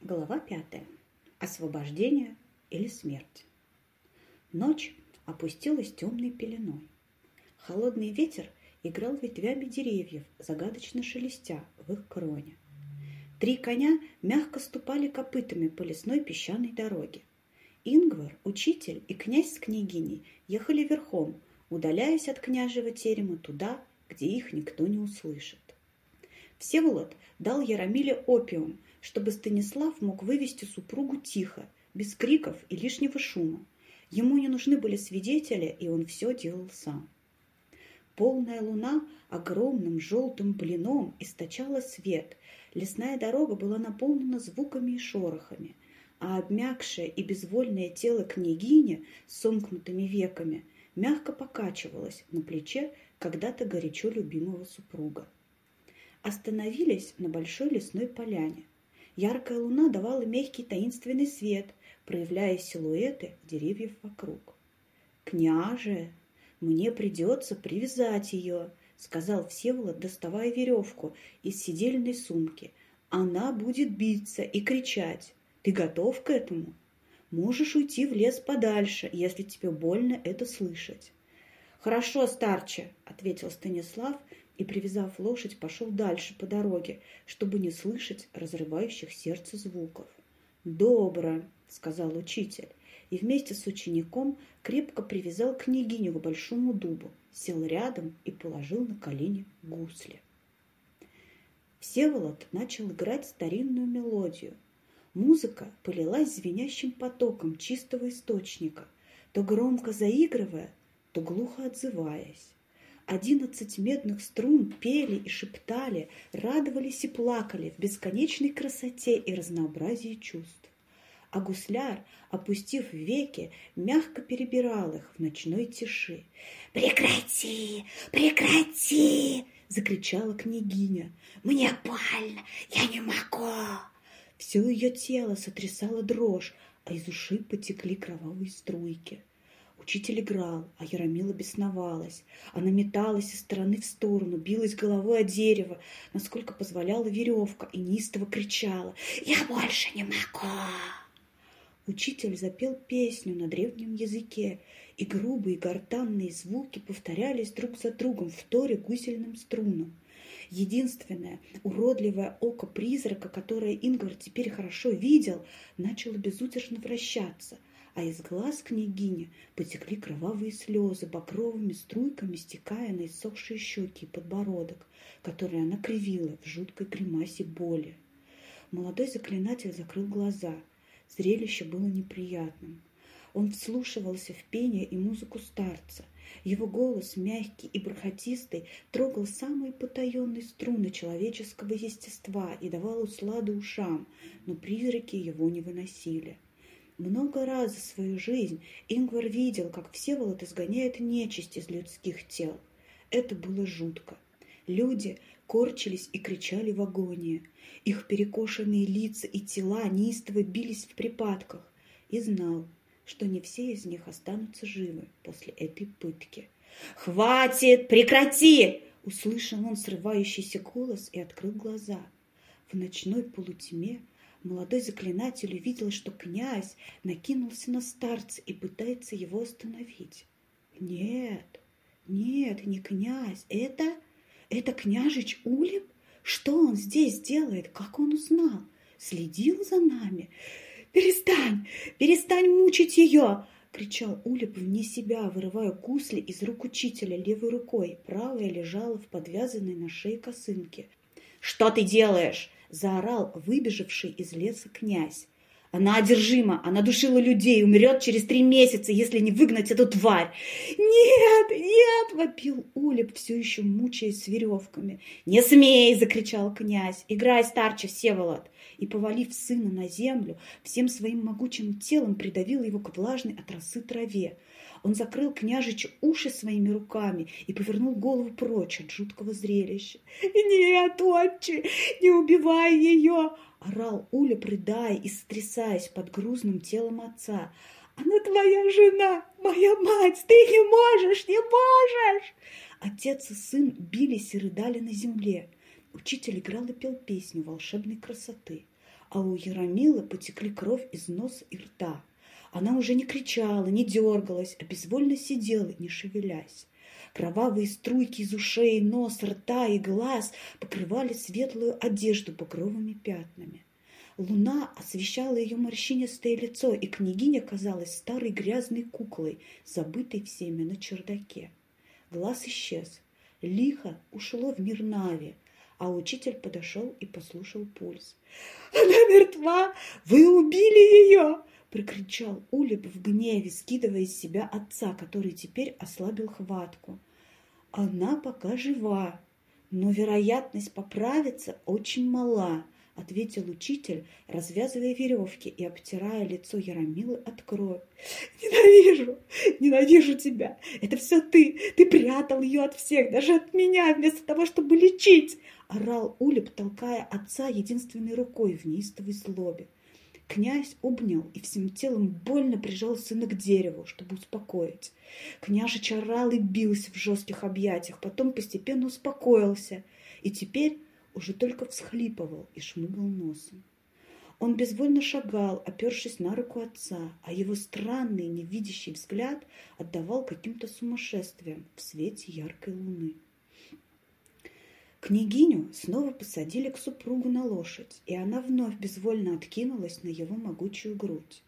Глава пятая. Освобождение или смерть. Ночь опустилась темной пеленой. Холодный ветер играл ветвями деревьев, загадочно шелестя в их кроне. Три коня мягко ступали копытами по лесной песчаной дороге. Ингвар, учитель и князь с княгиней ехали верхом, удаляясь от княжего терема туда, где их никто не услышит. Всеволод дал Яромиле опиум, чтобы Станислав мог вывести супругу тихо, без криков и лишнего шума. Ему не нужны были свидетели, и он все делал сам. Полная луна огромным желтым блином источала свет. Лесная дорога была наполнена звуками и шорохами, а обмякшее и безвольное тело княгини с сомкнутыми веками мягко покачивалось на плече когда-то горячо любимого супруга. Остановились на большой лесной поляне. Яркая луна давала мягкий таинственный свет, проявляя силуэты деревьев вокруг. «Княже, мне придется привязать ее», — сказал Всеволод, доставая веревку из сидельной сумки. «Она будет биться и кричать. Ты готов к этому? Можешь уйти в лес подальше, если тебе больно это слышать». «Хорошо, старче», — ответил Станислав и, привязав лошадь, пошел дальше по дороге, чтобы не слышать разрывающих сердце звуков. «Добро», — сказал учитель, и вместе с учеником крепко привязал княгиню к большому дубу, сел рядом и положил на колени гусли. Всеволод начал играть старинную мелодию. Музыка полилась звенящим потоком чистого источника, то громко заигрывая, то глухо отзываясь. Одиннадцать медных струн пели и шептали, радовались и плакали в бесконечной красоте и разнообразии чувств. А гусляр, опустив веки, мягко перебирал их в ночной тиши. «Прекрати! Прекрати!» — закричала княгиня. «Мне больно! Я не могу!» Все ее тело сотрясало дрожь, а из ушей потекли кровавые струйки. Учитель играл, а Яромила бесновалась. Она металась из стороны в сторону, билась головой о дерево, насколько позволяла веревка, и неистово кричала «Я больше не могу!». Учитель запел песню на древнем языке, и грубые гортанные звуки повторялись друг за другом в торе гусельным струнам. Единственное уродливое око призрака, которое Ингвар теперь хорошо видел, начало безудержно вращаться – а из глаз княгини потекли кровавые слезы, багровыми струйками стекая на иссохшие щеки и подбородок, которые она кривила в жуткой гримасе боли. Молодой заклинатель закрыл глаза. Зрелище было неприятным. Он вслушивался в пение и музыку старца. Его голос, мягкий и бархатистый, трогал самые потаенные струны человеческого естества и давал усладу ушам, но призраки его не выносили. Много раз за свою жизнь Ингвар видел, как Всеволод изгоняет нечисть из людских тел. Это было жутко. Люди корчились и кричали в агонии. Их перекошенные лица и тела неистово бились в припадках. И знал, что не все из них останутся живы после этой пытки. «Хватит! Прекрати!» Услышал он срывающийся голос и открыл глаза. В ночной полутьме молодой заклинатель увидел, что князь накинулся на старца и пытается его остановить. Нет, нет, не князь, это... это княжич Улем? Что он здесь делает? Как он узнал? Следил за нами? «Перестань! Перестань мучить ее!» — кричал Улеп вне себя, вырывая гусли из рук учителя левой рукой. Правая лежала в подвязанной на шее косынке. «Что ты делаешь?» заорал выбежавший из леса князь. Она одержима, она душила людей, умрет через три месяца, если не выгнать эту тварь. Нет, нет, вопил Улеп, все еще мучаясь с веревками. Не смей, закричал князь, играй старче, Всеволод. И, повалив сына на землю, всем своим могучим телом придавил его к влажной от росы траве. Он закрыл княжич уши своими руками и повернул голову прочь от жуткого зрелища. «Нет, отче, не убивай ее!» — орал Уля, придая и сотрясаясь под грузным телом отца. «Она твоя жена, моя мать! Ты не можешь, не можешь!» Отец и сын бились и рыдали на земле. Учитель играл и пел песню волшебной красоты. а у Яромилы потекли кровь из носа и рта. Она уже не кричала, не дергалась, а безвольно сидела, не шевелясь. Кровавые струйки из ушей, нос, рта и глаз покрывали светлую одежду багровыми пятнами. Луна освещала ее морщинистое лицо, и княгиня казалась старой грязной куклой, забытой всеми на чердаке. Глаз исчез. Лихо ушло в мир Нави, а учитель подошел и послушал пульс. «Она мертва! Вы убили ее!» — прокричал Улип в гневе, скидывая из себя отца, который теперь ослабил хватку. «Она пока жива, но вероятность поправиться очень мала», — ответил учитель, развязывая веревки и обтирая лицо Яромилы от крови. «Ненавижу! Ненавижу тебя! Это все ты! Ты прятал ее от всех, даже от меня, вместо того, чтобы лечить!» — орал Улип, толкая отца единственной рукой в неистовой злобе. Князь обнял и всем телом больно прижал сына к дереву, чтобы успокоить. Княжич орал и бился в жестких объятиях, потом постепенно успокоился и теперь уже только всхлипывал и шмыгал носом. Он безвольно шагал, опершись на руку отца, а его странный невидящий взгляд отдавал каким-то сумасшествием в свете яркой луны. Княгиню снова посадили к супругу на лошадь, и она вновь безвольно откинулась на его могучую грудь.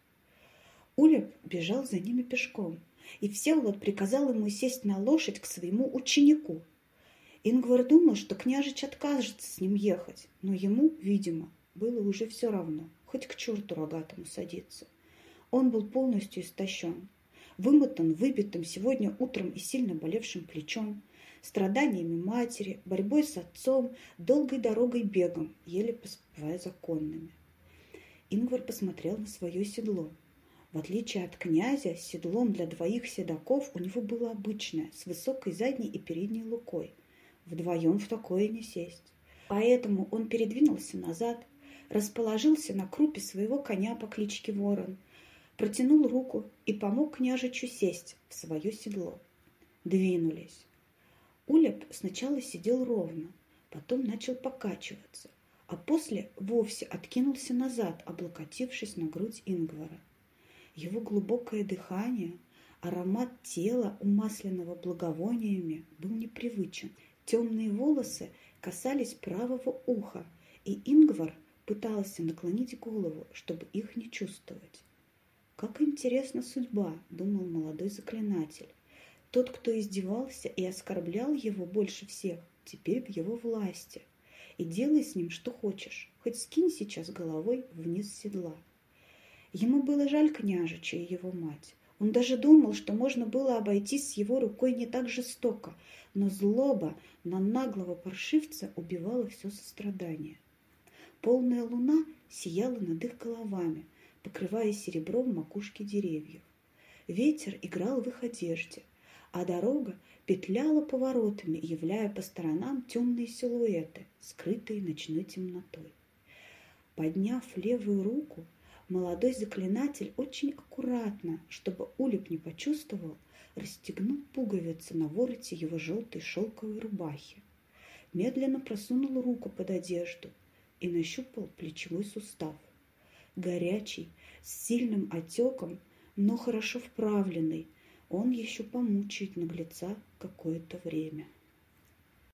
Улеп бежал за ними пешком, и Всеволод приказал ему сесть на лошадь к своему ученику. Ингвар думал, что княжич откажется с ним ехать, но ему, видимо, было уже все равно, хоть к черту рогатому садиться. Он был полностью истощен, вымотан выбитым сегодня утром и сильно болевшим плечом, страданиями матери, борьбой с отцом, долгой дорогой бегом, еле поспевая законными. Ингвар посмотрел на свое седло. В отличие от князя, седлом для двоих седаков у него было обычное, с высокой задней и передней лукой. Вдвоем в такое не сесть. Поэтому он передвинулся назад, расположился на крупе своего коня по кличке Ворон, протянул руку и помог княжичу сесть в свое седло. Двинулись. Улеп сначала сидел ровно, потом начал покачиваться, а после вовсе откинулся назад, облокотившись на грудь Ингвара. Его глубокое дыхание, аромат тела, умасленного благовониями, был непривычен. Темные волосы касались правого уха, и Ингвар пытался наклонить голову, чтобы их не чувствовать. «Как интересна судьба!» – думал молодой заклинатель. Тот, кто издевался и оскорблял его больше всех, теперь в его власти. И делай с ним что хочешь, хоть скинь сейчас головой вниз седла. Ему было жаль княжича и его мать. Он даже думал, что можно было обойтись с его рукой не так жестоко, но злоба на наглого паршивца убивала все сострадание. Полная луна сияла над их головами, покрывая серебром макушки деревьев. Ветер играл в их одежде, а дорога петляла поворотами, являя по сторонам темные силуэты, скрытые ночной темнотой. Подняв левую руку, молодой заклинатель очень аккуратно, чтобы Улип не почувствовал, расстегнул пуговицы на вороте его желтой шелковой рубахи. Медленно просунул руку под одежду и нащупал плечевой сустав. Горячий, с сильным отеком, но хорошо вправленный – он еще помучает наглеца какое-то время.